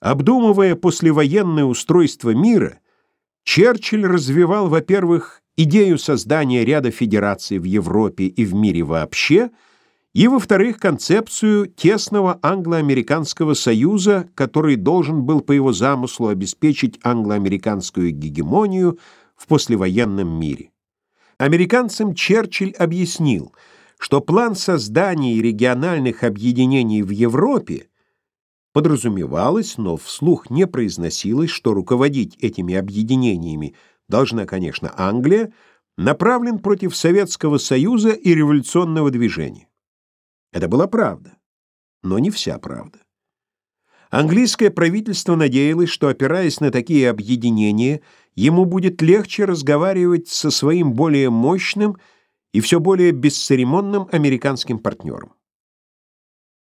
Обдумывая послевоенное устройство мира, Черчилль развивал, во-первых, идею создания ряда федераций в Европе и в мире вообще, и, во-вторых, концепцию тесного англо-американского союза, который должен был по его замыслу обеспечить англо-американскую гегемонию в послевоенном мире. Американцам Черчилль объяснил, что план создания региональных объединений в Европе подразумевалось, но вслух не произносилось, что руководить этими объединениями должна, конечно, Англия, направлен против Советского Союза и революционного движения. Это была правда, но не вся правда. Английское правительство надеялось, что, опираясь на такие объединения, ему будет легче разговаривать со своим более мощным и все более бесцеремонным американским партнером.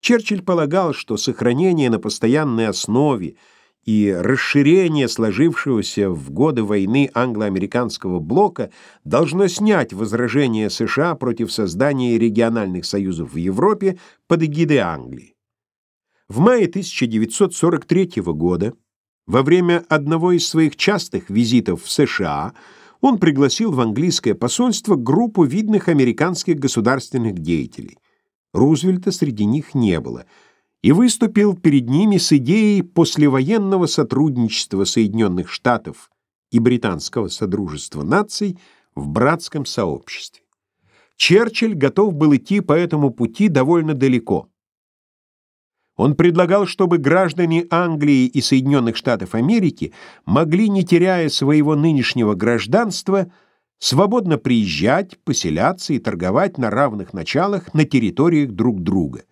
Черчилль полагал, что сохранение на постоянной основе и расширение сложившегося в годы войны англо-американского блока должно снять возражения США против создания региональных союзов в Европе под эгидой Англии. В мае 1943 года, во время одного из своих частых визитов в США, он пригласил в английское посольство группу видных американских государственных деятелей. Рузвельта среди них не было, и выступил перед ними с идеей послевоенного сотрудничества Соединенных Штатов и Британского Содружества наций в братском сообществе. Черчилль готов был идти по этому пути довольно далеко – он предлагал, чтобы граждане Англии и Соединенных Штатов Америки могли, не теряя своего нынешнего гражданства, свободно приезжать, поселяться и торговать на равных началах на территориях друг друга.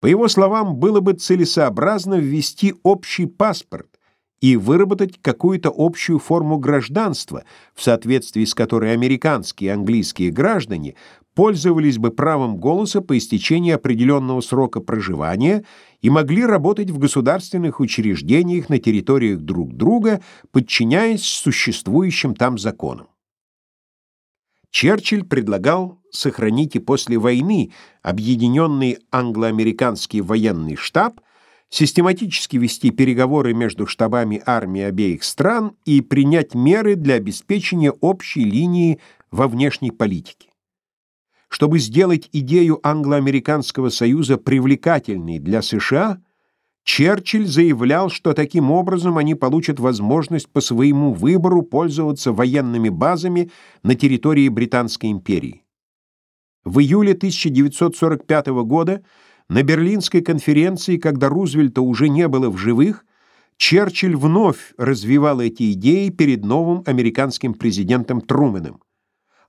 По его словам, было бы целесообразно ввести общий паспорт и выработать какую-то общую форму гражданства, в соответствии с которой американские и английские граждане пользовались бы правом голоса по истечении определенного срока проживания и могли работать в государственных учреждениях на территориях друг друга, подчиняясь существующим там законам. Черчилль предлагал сохранить и после войны объединенный англо-американский военный штаб, систематически вести переговоры между штабами армий обеих стран и принять меры для обеспечения общей линии во внешней политике. Чтобы сделать идею англо-американского союза привлекательной для США, Черчилль заявлял, что таким образом они получат возможность по своему выбору пользоваться военными базами на территории Британской империи. В июле 1945 года на Берлинской конференции, когда Рузвельта уже не было в живых, Черчилль вновь развивал эти идеи перед новым американским президентом Трумэном.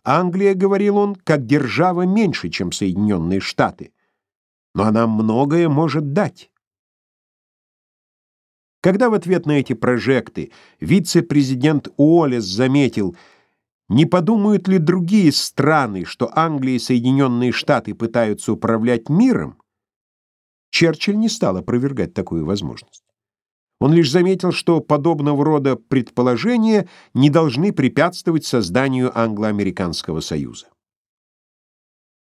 Англия, говорил он, как держава меньше, чем Соединенные Штаты, но она многое может дать. Когда в ответ на эти прожекты вице-президент Уоллес заметил, не подумают ли другие страны, что Англия и Соединенные Штаты пытаются управлять миром, Черчилль не стал опровергать такую возможность. Он лишь заметил, что подобного рода предположения не должны препятствовать созданию англо-американского союза.